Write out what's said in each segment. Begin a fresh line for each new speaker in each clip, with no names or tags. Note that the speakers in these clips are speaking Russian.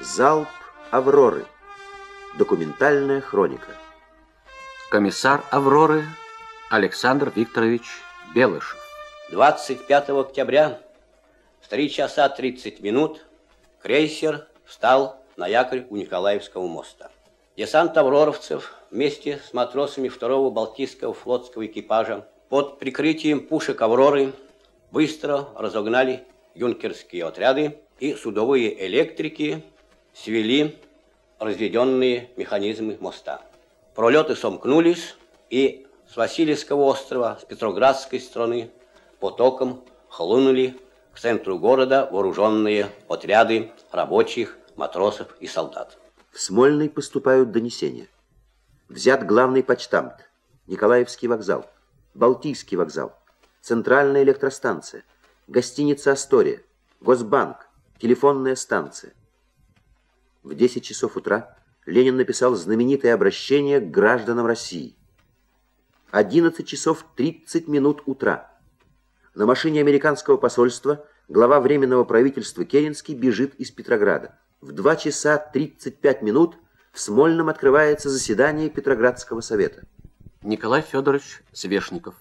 Залп Авроры. Документальная хроника.
Комиссар Авроры Александр Викторович Белышев.
25 октября в 3 часа 30 минут крейсер встал на якорь у Николаевского моста. Десант авроровцев вместе с матросами второго Балтийского флотского экипажа под прикрытием пушек «Авроры» быстро разогнали юнкерские отряды и судовые электрики свели разведенные механизмы моста. Пролеты сомкнулись, и с Васильевского острова, с Петроградской стороны потоком хлынули к центру города вооруженные отряды рабочих, матросов и солдат.
В Смольный поступают донесения. Взят главный почтамт, Николаевский вокзал, Балтийский вокзал, Центральная электростанция, гостиница «Астория», Госбанк, телефонная станция. В 10 часов утра Ленин написал знаменитое обращение к гражданам России. 11 часов 30 минут утра. На машине американского посольства глава Временного правительства Керенский бежит из Петрограда. В 2 часа 35 минут в Смольном открывается заседание Петроградского совета.
Николай Федорович Свешников,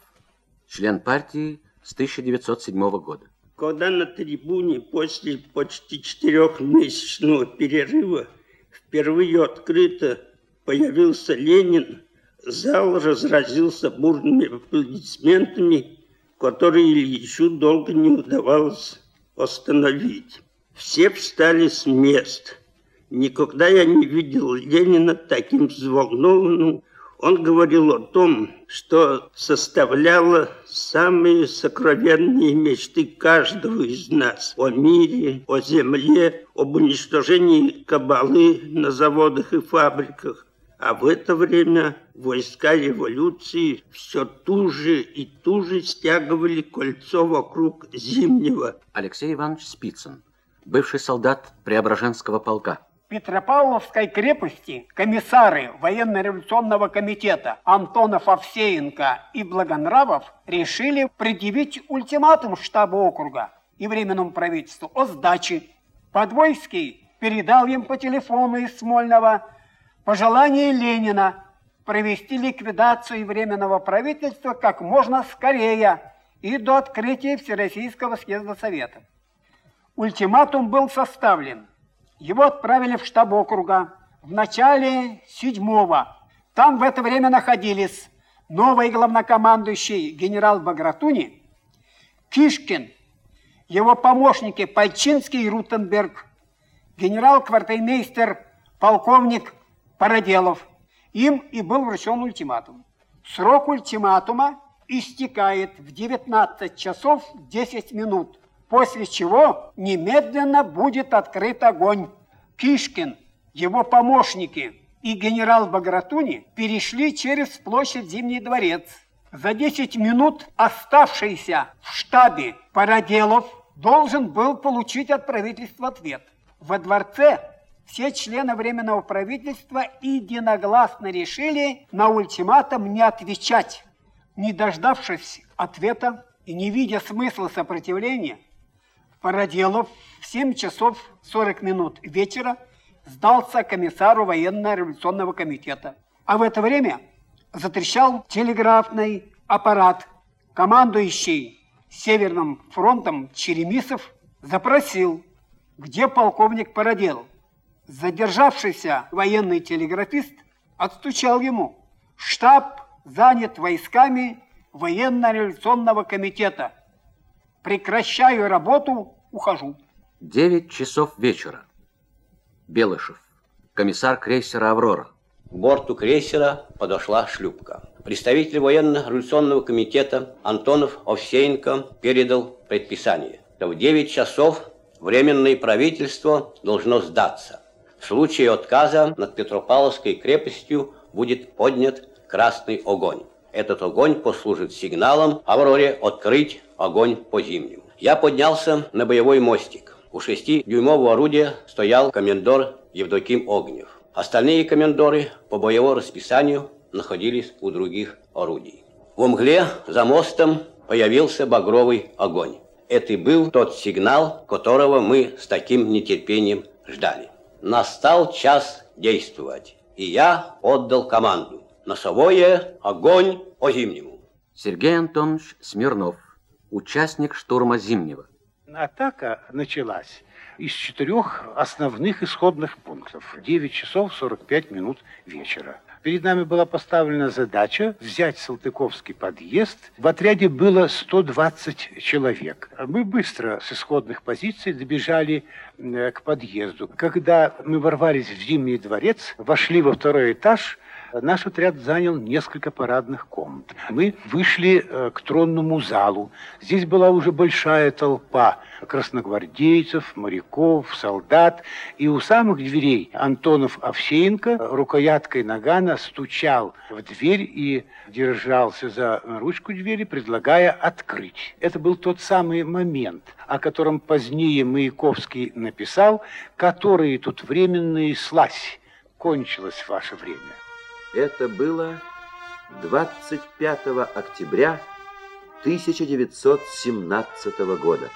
член партии с 1907 года.
Когда на трибуне после почти четырехмесячного перерыва впервые открыто появился Ленин, зал разразился бурными аплодисментами, которые Ильичу долго не удавалось остановить. Все встали с мест. Никогда я не видел Ленина таким взволнованным. Он говорил о том, что составляло самые сокровенные мечты каждого из нас. О мире, о земле, об уничтожении кабалы на заводах и фабриках. А в это время войска революции все туже и туже стягивали кольцо вокруг Зимнего.
Алексей Иванович Спицын, бывший солдат Преображенского полка.
Петропавловской крепости комиссары военно-революционного комитета Антонов, Овсеенко и Благонравов решили предъявить ультиматум штабу округа и Временному правительству о сдаче. Подвойский передал им по телефону из Смольного пожелание Ленина провести ликвидацию Временного правительства как можно скорее и до открытия Всероссийского съезда Совета. Ультиматум был составлен. Его отправили в штаб округа в начале седьмого. Там в это время находились новый главнокомандующий генерал Багратуни, Кишкин, его помощники Пальчинский и Рутенберг, генерал-квартеймейстер, полковник Параделов. Им и был вручен ультиматум. Срок ультиматума истекает в 19 часов 10 минут после чего немедленно будет открыт огонь. Кишкин, его помощники и генерал Багратуни перешли через площадь Зимний дворец. За 10 минут оставшийся в штабе Параделов должен был получить от правительства ответ. Во дворце все члены Временного правительства единогласно решили на ультиматум не отвечать. Не дождавшись ответа и не видя смысла сопротивления, Параделов в 7 часов 40 минут вечера сдался комиссару военно-революционного комитета. А в это время затрещал телеграфный аппарат. Командующий Северным фронтом Черемисов запросил, где полковник Параделов. Задержавшийся военный телеграфист отстучал ему. Штаб занят войсками военно-революционного комитета – прекращаю работу, ухожу.
9 часов вечера. Белышев, комиссар крейсера «Аврора».
К борту крейсера подошла шлюпка. Представитель военно-революционного комитета Антонов Овсеенко передал предписание, что в 9 часов Временное правительство должно сдаться. В случае отказа над Петропавловской крепостью будет поднят красный огонь. Этот огонь послужит сигналом Авроре открыть огонь по зимнему. Я поднялся на боевой мостик. У шестидюймового орудия стоял комендор Евдоким Огнев. Остальные комендоры по боевому расписанию находились у других орудий. В мгле за мостом появился багровый огонь. Это был тот сигнал, которого мы с таким нетерпением ждали. Настал час действовать, и я отдал команду. Носовое, огонь по зимнему.
Сергей Антонович Смирнов, участник штурма Зимнего.
Атака началась из четырех основных исходных пунктов. 9 часов 45 минут вечера. Перед нами была поставлена задача взять Салтыковский подъезд. В отряде было 120 человек. Мы быстро с исходных позиций добежали э, к подъезду. Когда мы ворвались в Зимний дворец, вошли во второй этаж, наш отряд занял несколько парадных комнат. Мы вышли э, к тронному залу. Здесь была уже большая толпа красногвардейцев, моряков, солдат. И у самых дверей Антонов Овсеенко рукояткой нагана стучал в дверь и держался за ручку двери, предлагая открыть. Это был тот самый момент, о котором позднее Маяковский написал, «Которые тут временные слазь, кончилось ваше время».
Это было 25 октября 1917 года.